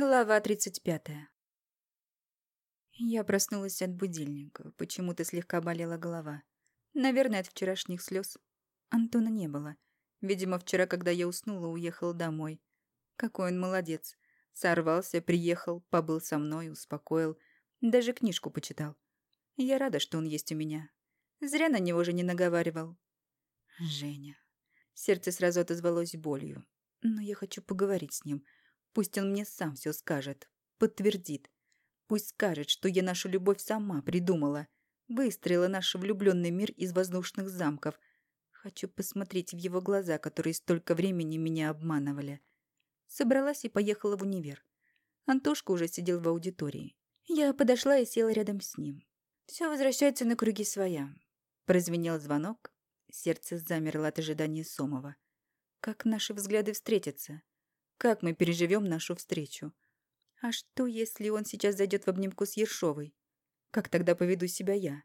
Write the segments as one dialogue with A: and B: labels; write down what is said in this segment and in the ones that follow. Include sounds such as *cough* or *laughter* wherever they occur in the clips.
A: Глава 35. Я проснулась от будильника. Почему-то слегка болела голова. Наверное, от вчерашних слез. Антона не было. Видимо, вчера, когда я уснула, уехал домой. Какой он молодец. Сорвался, приехал, побыл со мной, успокоил. Даже книжку почитал. Я рада, что он есть у меня. Зря на него же не наговаривал. Женя. Сердце сразу отозвалось болью. Но я хочу поговорить с ним. Пусть он мне сам все скажет. Подтвердит. Пусть скажет, что я нашу любовь сама придумала. Выстроила наш влюбленный мир из воздушных замков. Хочу посмотреть в его глаза, которые столько времени меня обманывали. Собралась и поехала в универ. Антошка уже сидел в аудитории. Я подошла и села рядом с ним. Все возвращается на круги своя. Прозвенел звонок. Сердце замерло от ожидания Сомова. Как наши взгляды встретятся? Как мы переживем нашу встречу? А что, если он сейчас зайдет в обнимку с Ершовой? Как тогда поведу себя я?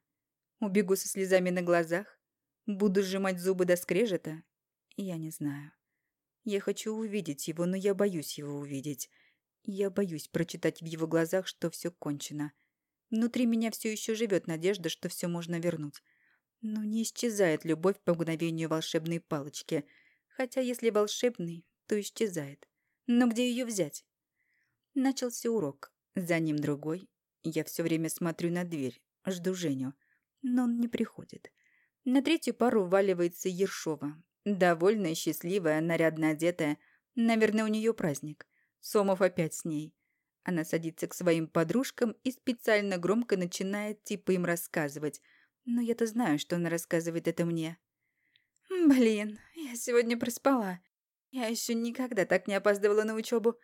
A: Убегу со слезами на глазах? Буду сжимать зубы до скрежета? Я не знаю. Я хочу увидеть его, но я боюсь его увидеть. Я боюсь прочитать в его глазах, что все кончено. Внутри меня все еще живет надежда, что все можно вернуть. Но не исчезает любовь по мгновению волшебной палочки. Хотя если волшебный, то исчезает. Но где ее взять? Начался урок. За ним другой. Я все время смотрю на дверь, жду Женю. Но он не приходит. На третью пару вваливается Ершова. Довольная, счастливая, нарядно одетая. Наверное, у нее праздник. Сомов опять с ней. Она садится к своим подружкам и специально громко начинает типа им рассказывать. Но я-то знаю, что она рассказывает это мне. «Блин, я сегодня проспала. Я еще никогда так не опаздывала на учебу.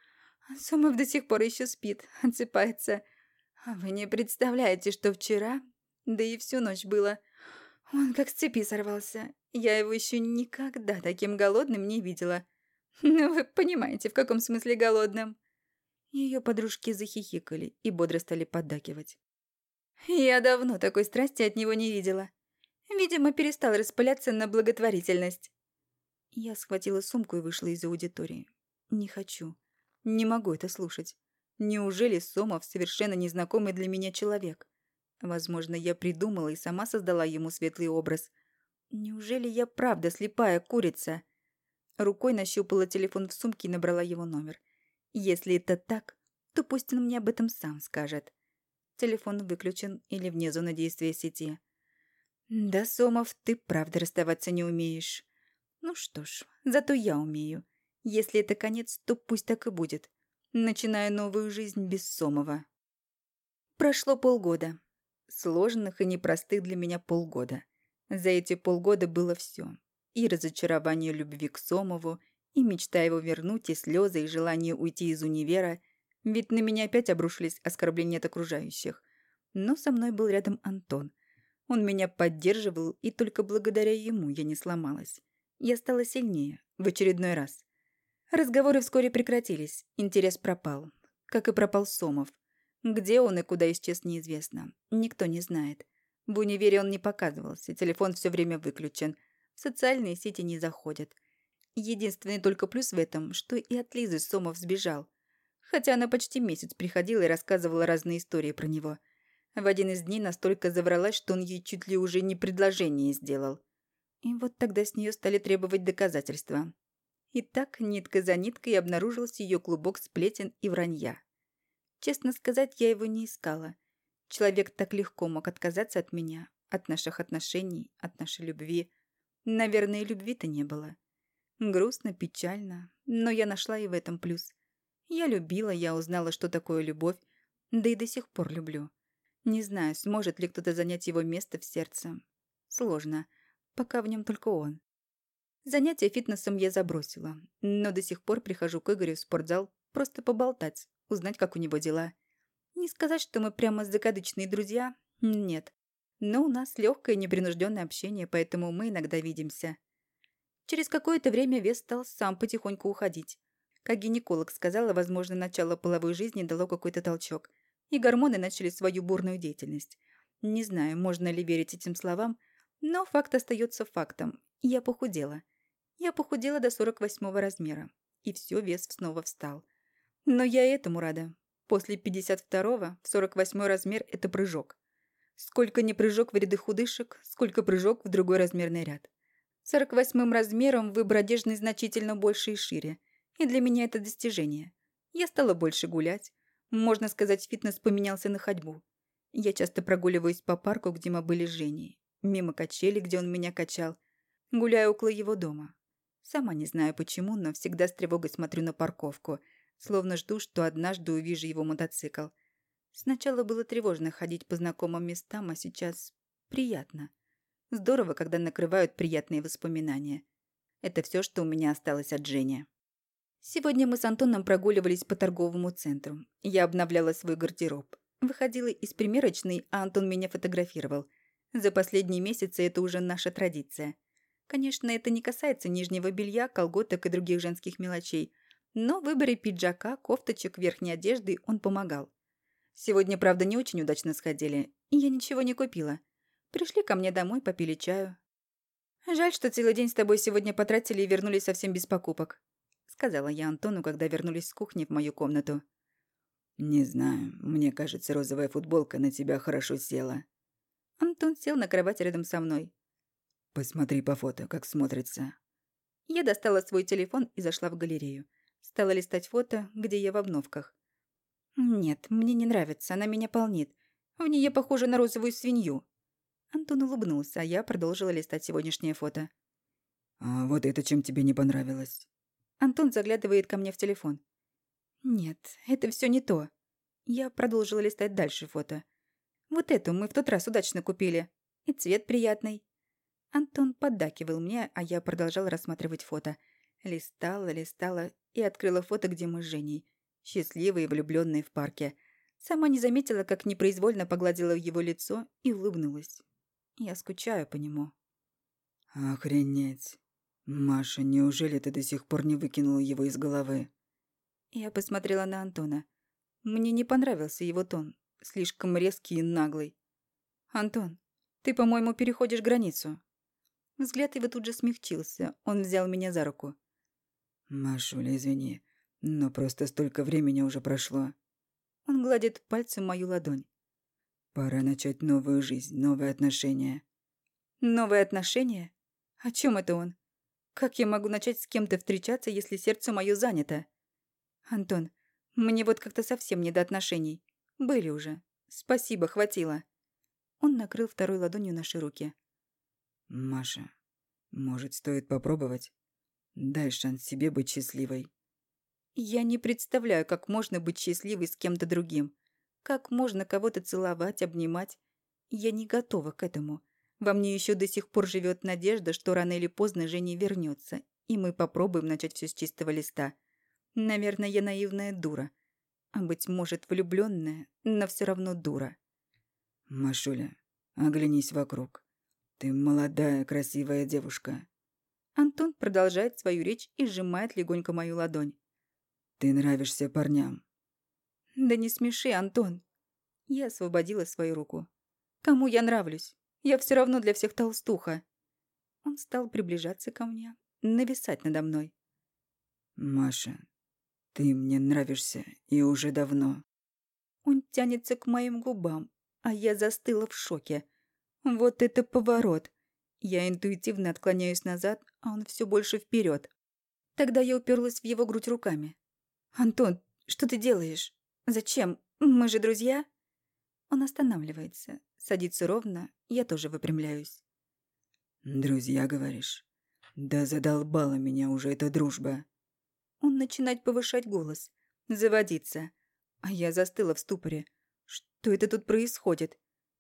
A: Сомов до сих пор еще спит, *laughs* отсыпается. А вы не представляете, что вчера, да и всю ночь было. Он как с цепи сорвался. Я его еще никогда таким голодным не видела. *laughs* Ну, вы понимаете, в каком смысле голодным. Ее подружки захихикали и бодро стали поддакивать. Я давно такой страсти от него не видела. Видимо, перестал распыляться на благотворительность. Я схватила сумку и вышла из аудитории. Не хочу. Не могу это слушать. Неужели Сомов совершенно незнакомый для меня человек? Возможно, я придумала и сама создала ему светлый образ. Неужели я правда слепая курица? Рукой нащупала телефон в сумке и набрала его номер. Если это так, то пусть он мне об этом сам скажет. Телефон выключен или вне зоны действия сети. Да, Сомов, ты правда расставаться не умеешь. Ну что ж, зато я умею. Если это конец, то пусть так и будет. Начинаю новую жизнь без Сомова. Прошло полгода. Сложных и непростых для меня полгода. За эти полгода было все. И разочарование любви к Сомову, и мечта его вернуть, и слезы, и желание уйти из универа. Ведь на меня опять обрушились оскорбления от окружающих. Но со мной был рядом Антон. Он меня поддерживал, и только благодаря ему я не сломалась. Я стала сильнее, в очередной раз. Разговоры вскоре прекратились, интерес пропал. Как и пропал Сомов. Где он и куда исчез, неизвестно. Никто не знает. В универе он не показывался, телефон все время выключен. В социальные сети не заходят. Единственный только плюс в этом, что и от Лизы Сомов сбежал. Хотя она почти месяц приходила и рассказывала разные истории про него. В один из дней настолько завралась, что он ей чуть ли уже не предложение сделал. И вот тогда с нее стали требовать доказательства. И так нитка за ниткой обнаружился ее клубок сплетен и вранья. Честно сказать, я его не искала. Человек так легко мог отказаться от меня, от наших отношений, от нашей любви. Наверное, любви-то не было. Грустно, печально, но я нашла и в этом плюс. Я любила, я узнала, что такое любовь, да и до сих пор люблю. Не знаю, сможет ли кто-то занять его место в сердце. Сложно пока в нем только он. Занятия фитнесом я забросила, но до сих пор прихожу к Игорю в спортзал просто поболтать, узнать, как у него дела. Не сказать, что мы прямо закадычные друзья, нет. Но у нас легкое непринужденное общение, поэтому мы иногда видимся. Через какое-то время вес стал сам потихоньку уходить. Как гинеколог сказала, возможно, начало половой жизни дало какой-то толчок, и гормоны начали свою бурную деятельность. Не знаю, можно ли верить этим словам, но факт остается фактом. Я похудела. Я похудела до 48 размера. И все, вес снова встал. Но я этому рада. После 52-го в 48-й размер – это прыжок. Сколько не прыжок в ряды худышек, сколько прыжок в другой размерный ряд. 48-м размером выбор одежды значительно больше и шире. И для меня это достижение. Я стала больше гулять. Можно сказать, фитнес поменялся на ходьбу. Я часто прогуливаюсь по парку, где мы были с Женей. Мимо качели, где он меня качал. Гуляю около его дома. Сама не знаю почему, но всегда с тревогой смотрю на парковку, словно жду, что однажды увижу его мотоцикл. Сначала было тревожно ходить по знакомым местам, а сейчас приятно. Здорово, когда накрывают приятные воспоминания. Это все, что у меня осталось от Жени. Сегодня мы с Антоном прогуливались по торговому центру. Я обновляла свой гардероб. Выходила из примерочной, а Антон меня фотографировал. За последние месяцы это уже наша традиция – Конечно, это не касается нижнего белья, колготок и других женских мелочей, но в выборе пиджака, кофточек, верхней одежды он помогал. Сегодня, правда, не очень удачно сходили, и я ничего не купила. Пришли ко мне домой, попили чаю. «Жаль, что целый день с тобой сегодня потратили и вернулись совсем без покупок», сказала я Антону, когда вернулись с кухни в мою комнату.
B: «Не знаю, мне кажется, розовая футболка на тебя хорошо села».
A: Антон сел на кровать рядом со мной.
B: Посмотри по фото, как смотрится.
A: Я достала свой телефон и зашла в галерею. Стала листать фото, где я в обновках. Нет, мне не нравится, она меня полнит. В ней я похожа на розовую свинью. Антон улыбнулся, а я продолжила листать сегодняшнее фото.
B: А вот это чем тебе не понравилось?
A: Антон заглядывает ко мне в телефон. Нет, это все не то. Я продолжила листать дальше фото. Вот эту мы в тот раз удачно купили. И цвет приятный. Антон поддакивал мне, а я продолжала рассматривать фото. Листала, листала и открыла фото, где мы с Женей. Счастливые и влюбленные в парке. Сама не заметила, как непроизвольно погладила его лицо и улыбнулась. Я скучаю по нему.
B: «Охренеть! Маша, неужели ты до сих пор не выкинула его из головы?»
A: Я посмотрела на Антона. Мне не понравился его тон. Слишком резкий и наглый. «Антон, ты, по-моему, переходишь границу». Взгляд его тут же смягчился. Он взял меня за руку.
B: «Машуля, извини, но просто столько времени уже прошло».
A: Он гладит пальцем мою ладонь.
B: «Пора начать новую жизнь, новые отношения».
A: «Новые отношения? О чем это он? Как я могу начать с кем-то встречаться, если сердце мое занято? Антон, мне вот как-то совсем не до отношений. Были уже. Спасибо, хватило». Он накрыл второй ладонью наши руки.
B: «Маша, может, стоит попробовать? Дай шанс себе быть счастливой».
A: «Я не представляю, как можно быть счастливой с кем-то другим. Как можно кого-то целовать, обнимать. Я не готова к этому. Во мне еще до сих пор живет надежда, что рано или поздно Женя вернется, и мы попробуем начать все с чистого листа. Наверное, я наивная дура. А быть может, влюбленная, но все равно дура».
B: «Машуля, оглянись вокруг. «Ты молодая, красивая девушка».
A: Антон продолжает свою речь и сжимает легонько мою ладонь.
B: «Ты нравишься парням».
A: «Да не смеши, Антон». Я освободила свою руку. «Кому я нравлюсь? Я все равно для всех толстуха». Он стал приближаться ко мне, нависать надо мной.
B: «Маша, ты мне нравишься и уже давно».
A: Он тянется к моим губам, а я застыла в шоке. Вот это поворот. Я интуитивно отклоняюсь назад, а он все больше вперед. Тогда я уперлась в его грудь руками. «Антон, что ты делаешь? Зачем? Мы же друзья?» Он останавливается, садится ровно, я тоже выпрямляюсь.
B: «Друзья, говоришь? Да задолбала меня уже эта дружба».
A: Он начинает повышать голос, заводиться. А я застыла в ступоре. Что это тут происходит?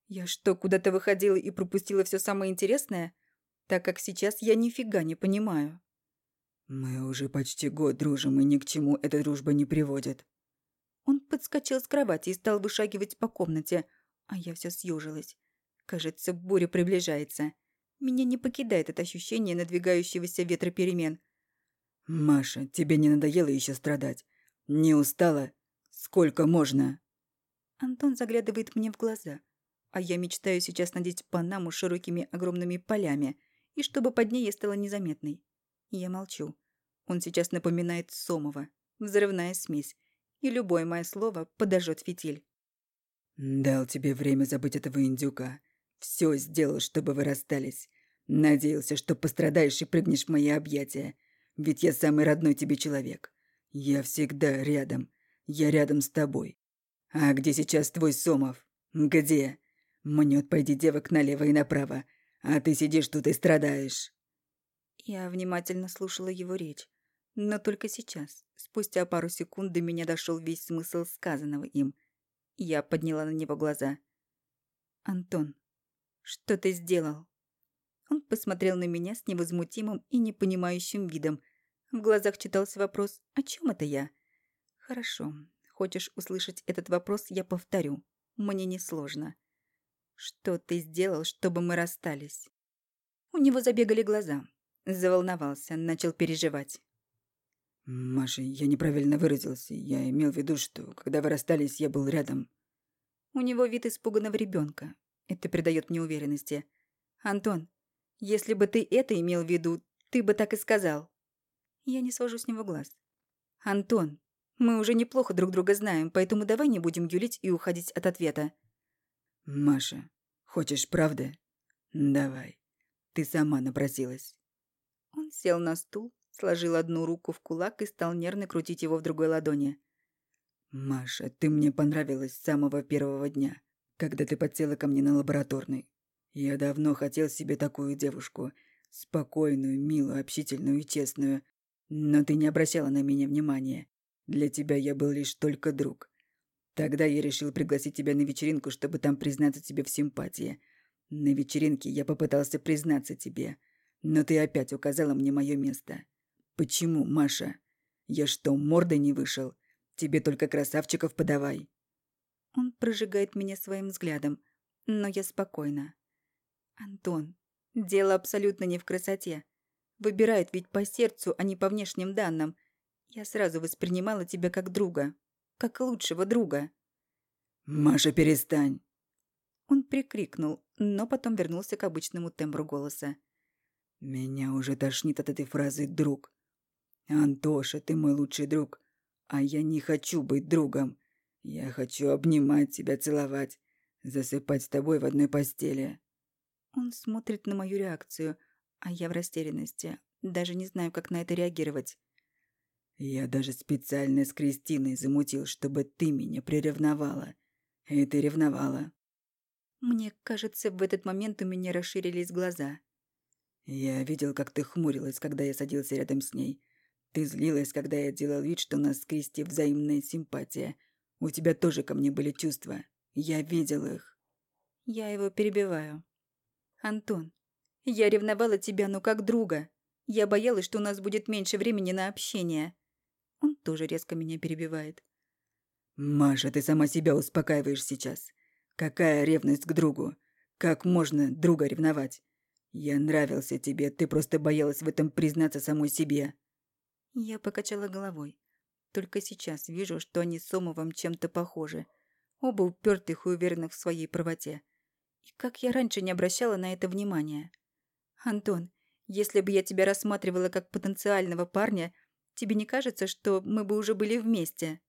A: Я что, куда-то выходила и пропустила все самое интересное? Так как сейчас я нифига не понимаю.
B: Мы уже почти год дружим, и ни к чему эта дружба не приводит.
A: Он подскочил с кровати и стал вышагивать по комнате, а я все съежилась. Кажется, буря приближается. Меня не покидает это ощущение надвигающегося ветра перемен.
B: «Маша, тебе не надоело еще страдать? Не устала? Сколько можно?»
A: Антон заглядывает мне в глаза. А я мечтаю сейчас надеть панаму широкими огромными полями, и чтобы под ней я стала незаметной. Я молчу. Он сейчас напоминает Сомова. Взрывная смесь. и любое мое слово подожжет фитиль.
B: Дал тебе время забыть этого индюка. Все сделал, чтобы вы расстались. Надеялся, что пострадаешь и прыгнешь в мои объятия. Ведь я самый родной тебе человек. Я всегда рядом. Я рядом с тобой. А где сейчас твой Сомов? Где? Мнет, пойди девок налево и направо. А ты сидишь тут и страдаешь.
A: Я внимательно слушала его речь. Но только сейчас, спустя пару секунд, до меня дошел весь смысл сказанного им. Я подняла на него глаза. «Антон, что ты сделал?» Он посмотрел на меня с невозмутимым и непонимающим видом. В глазах читался вопрос «О чем это я?» «Хорошо. Хочешь услышать этот вопрос, я повторю. Мне несложно. Что ты сделал, чтобы мы расстались?» У него забегали глаза. Заволновался, начал переживать.
B: «Маша, я неправильно выразился. Я имел в виду, что, когда вы расстались, я был рядом».
A: У него вид испуганного ребенка. Это придает мне уверенности. «Антон, если бы ты это имел в виду, ты бы так и сказал. Я не свожу с него глаз. Антон, мы уже неплохо друг друга знаем, поэтому давай не будем юлить и уходить от ответа.
B: Маша, хочешь правды? Давай. Ты сама напросилась.
A: Он сел на стул, сложил одну руку в кулак и стал нервно крутить его в другой ладони.
B: «Маша, ты мне понравилась с самого первого дня, когда ты подсела ко мне на лабораторный. Я давно хотел себе такую девушку. Спокойную, милую, общительную и честную. Но ты не обращала на меня внимания. Для тебя я был лишь только друг. Тогда я решил пригласить тебя на вечеринку, чтобы там признаться тебе в симпатии. На вечеринке я попытался признаться тебе. Но ты опять указала мне мое место. Почему, Маша? Я что, мордой не вышел? Тебе только красавчиков подавай.
A: Он прожигает меня своим взглядом, но я спокойна. Антон, дело абсолютно не в красоте. Выбирает ведь по сердцу, а не по внешним данным. Я сразу воспринимала тебя как друга. Как лучшего друга.
B: «Маша, перестань!»
A: Он прикрикнул, но потом вернулся к обычному тембру голоса.
B: «Меня уже тошнит от этой фразы «друг». Антоша, ты мой лучший друг, а я не хочу быть другом. Я хочу обнимать тебя, целовать, засыпать с тобой в одной постели.
A: Он смотрит на мою реакцию, а я в растерянности. Даже не знаю, как на это реагировать.
B: Я даже специально с Кристиной замутил, чтобы ты меня приревновала. И ты ревновала.
A: Мне кажется, в этот момент у меня расширились глаза.
B: Я видел, как ты хмурилась, когда я садился рядом с ней. Ты злилась, когда я делал вид, что у нас с Кристи взаимная симпатия. У тебя тоже ко мне были чувства. Я видел их.
A: Я его перебиваю. «Антон, я ревновала тебя, но как друга. Я боялась, что у нас будет меньше времени на общение». Он тоже резко меня перебивает.
B: «Маша, ты сама себя успокаиваешь сейчас. Какая ревность к другу? Как можно друга ревновать? Я нравился тебе, ты просто боялась в этом признаться самой себе».
A: Я покачала головой. Только сейчас вижу, что они с Сомовым чем-то похожи. Оба упертых и уверенных в своей правоте. И как я раньше не обращала на это внимания. Антон, если бы я тебя рассматривала как потенциального парня, тебе не кажется, что мы бы уже были вместе?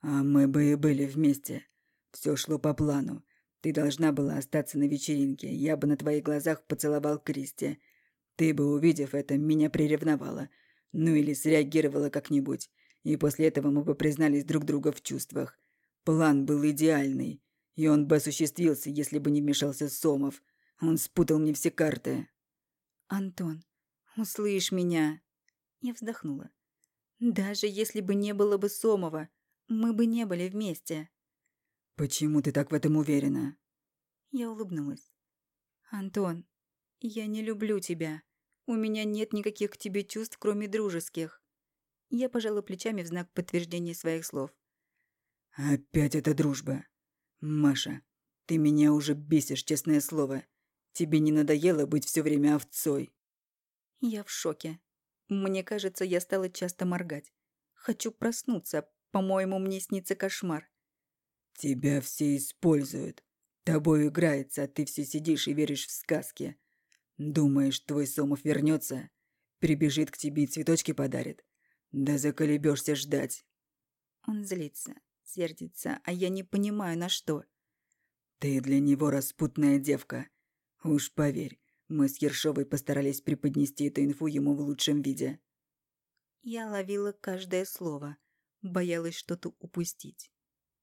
B: А мы бы и были вместе. Все шло по плану. Ты должна была остаться на вечеринке. Я бы на твоих глазах поцеловал Кристи. Ты бы, увидев это, меня приревновала. Ну или среагировала как-нибудь. И после этого мы бы признались друг друга в чувствах. План был идеальный. И он бы осуществился, если бы не вмешался Сомов. Он спутал мне все карты.
A: «Антон, услышь меня!» Я вздохнула. «Даже если бы не было бы Сомова, мы бы не были вместе».
B: «Почему ты так в этом уверена?»
A: Я улыбнулась. «Антон, я не люблю тебя. У меня нет никаких к тебе чувств, кроме дружеских». Я пожала плечами в знак подтверждения своих слов.
B: «Опять эта дружба. «Маша, ты меня уже бесишь, честное слово. Тебе не надоело быть все время овцой?»
A: Я в шоке. Мне кажется, я стала часто моргать. Хочу проснуться. По-моему, мне снится кошмар.
B: «Тебя все используют. Тобой играется, а ты все сидишь и веришь в сказки. Думаешь, твой Сомов вернется, прибежит к тебе и цветочки подарит. Да заколебешься ждать».
A: Он злится, сердится, а я не понимаю, на что.
B: «Ты для него распутная девка. Уж поверь, мы с Ершовой постарались преподнести эту инфу ему в лучшем виде».
A: Я ловила каждое слово, боялась что-то упустить.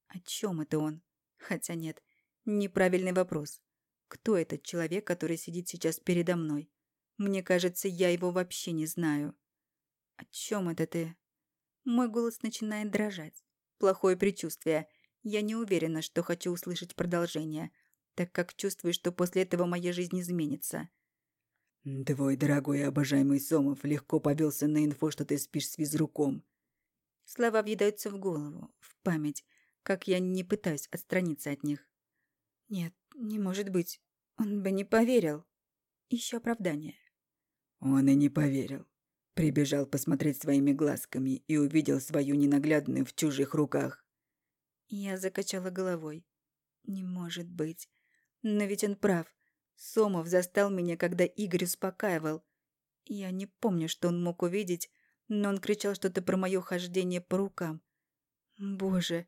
A: О чем это он? Хотя нет, неправильный вопрос. Кто этот человек, который сидит сейчас передо мной? Мне кажется, я его вообще не знаю. О чем это ты? Мой голос начинает дрожать. Плохое предчувствие. Я не уверена, что хочу услышать продолжение, так как чувствую, что после этого моя жизнь изменится.
B: «Твой дорогой и обожаемый Сомов легко повелся на инфу, что ты спишь с физруком».
A: Слова въедаются в голову, в память, как я не пытаюсь отстраниться от них. Нет, не может быть. Он бы не поверил. Еще оправдание.
B: Он и не поверил. Прибежал посмотреть своими глазками и увидел свою ненаглядную в чужих руках.
A: Я закачала головой. Не может быть. Но ведь он прав. Сомов застал меня, когда Игорь успокаивал. Я не помню, что он мог увидеть, но он кричал что-то про мое хождение по рукам. Боже,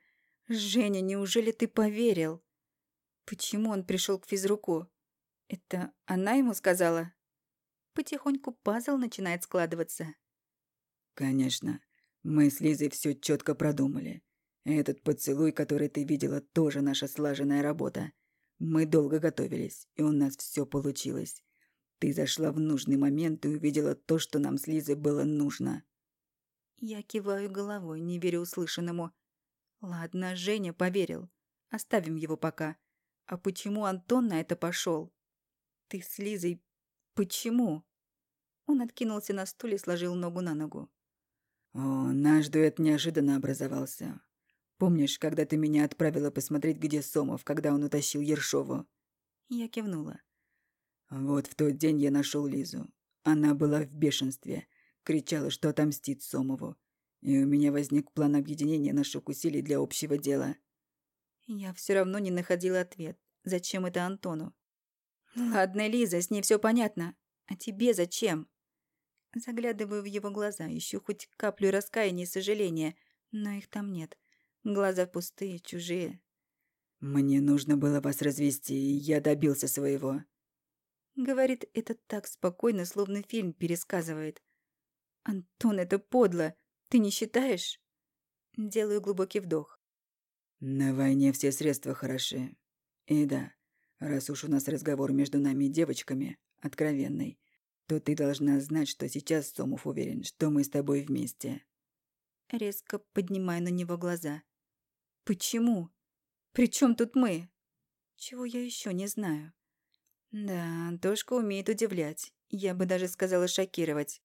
A: Женя, неужели ты поверил? Почему он пришел к физруку? Это она ему сказала? Потихоньку пазл начинает складываться.
B: Конечно. Мы с Лизой все четко продумали. Этот поцелуй, который ты видела, тоже наша слаженная работа. Мы долго готовились, и у нас все получилось. Ты зашла в нужный момент и увидела то, что нам с Лизой было нужно.
A: Я киваю головой, не верю услышанному. Ладно, Женя поверил. Оставим его пока. А почему Антон на это пошел? Ты с Лизой... Почему? Он откинулся на стуле и сложил ногу на ногу.
B: О, наш дуэт неожиданно образовался. Помнишь, когда ты меня отправила посмотреть, где Сомов, когда он утащил Ершову?
A: Я кивнула.
B: Вот в тот день я нашел Лизу. Она была в бешенстве. Кричала, что отомстит Сомову. И у меня возник план объединения наших усилий для общего дела.
A: Я все равно не находила ответ. Зачем это Антону? Ладно, Лиза, с ней все понятно. А тебе зачем? Заглядываю в его глаза, ищу хоть каплю раскаяния и сожаления, но их там нет. Глаза пустые, чужие.
B: «Мне нужно было вас развести, и я добился своего».
A: Говорит это так спокойно, словно фильм пересказывает. «Антон, это подло. Ты не считаешь?» Делаю глубокий вдох.
B: На войне все средства хороши. И да, раз уж у нас разговор между нами и девочками, откровенный, то ты должна знать, что сейчас Сомов уверен, что мы с тобой вместе.
A: Резко поднимаю на него глаза. Почему? При чем тут мы? Чего я еще не знаю? Да, Антошка умеет удивлять. Я бы даже сказала шокировать.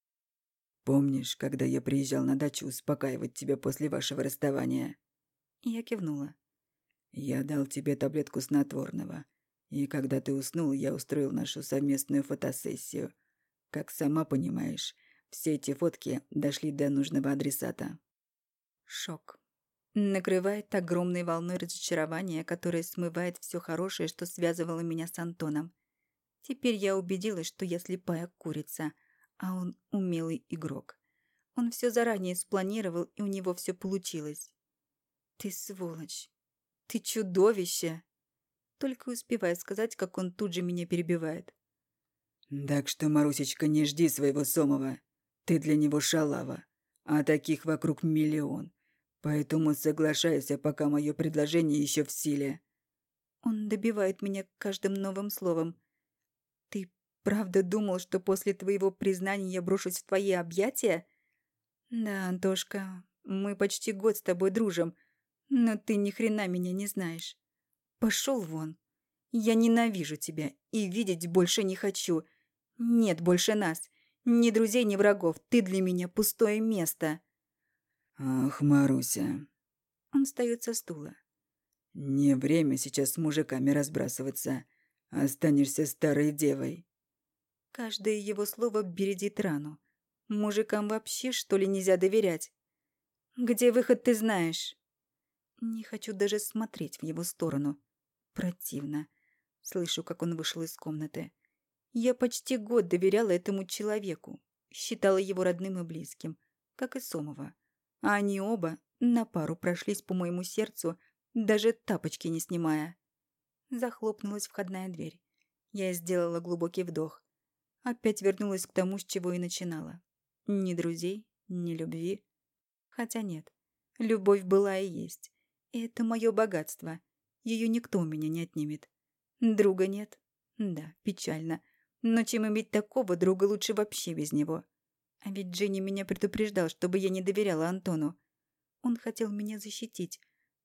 B: Помнишь, когда я приезжал на дачу успокаивать тебя после вашего расставания?
A: Я кивнула.
B: «Я дал тебе таблетку снотворного, и когда ты уснул, я устроил нашу совместную фотосессию. Как сама понимаешь, все эти фотки дошли до нужного адресата».
A: Шок. Накрывает огромной волной разочарования, которое смывает все хорошее, что связывало меня с Антоном. Теперь я убедилась, что я слепая курица, а он умелый игрок. Он все заранее спланировал, и у него все получилось. «Ты сволочь! Ты чудовище!» Только успеваю сказать, как он тут же меня перебивает.
B: «Так что, Марусечка, не жди своего Сомова. Ты для него шалава, а таких вокруг миллион. Поэтому соглашайся, пока мое предложение еще в силе».
A: Он добивает меня каждым новым словом. «Ты правда думал, что после твоего признания я брошусь в твои объятия?» «Да, Антошка, мы почти год с тобой дружим, но ты ни хрена меня не знаешь. Пошел вон. Я ненавижу тебя и видеть больше не хочу. Нет больше нас. Ни друзей, ни врагов. Ты для меня пустое место.
B: Ах, Маруся.
A: Он встает со стула.
B: Не время сейчас с мужиками разбрасываться. Останешься старой девой.
A: Каждое его слово бередит рану. Мужикам вообще, что ли, нельзя доверять? Где выход, ты знаешь? Не хочу даже смотреть в его сторону. Противно. Слышу, как он вышел из комнаты. Я почти год доверяла этому человеку. Считала его родным и близким, как и Сомова. А они оба На пару прошлись по моему сердцу, даже тапочки не снимая. Захлопнулась входная дверь. Я сделала глубокий вдох. Опять вернулась к тому, с чего и начинала. Ни друзей, ни любви. Хотя нет, любовь была и есть. И это мое богатство. Ее никто у меня не отнимет. Друга нет. Да, печально. Но чем иметь такого друга, лучше вообще без него. А ведь Дженни меня предупреждал, чтобы я не доверяла Антону. Он хотел меня защитить.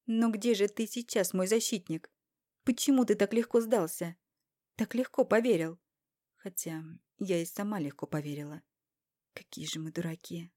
A: Но где же ты сейчас, мой защитник? Почему ты так легко сдался? Так легко поверил. Хотя я и сама легко поверила. Какие же мы дураки.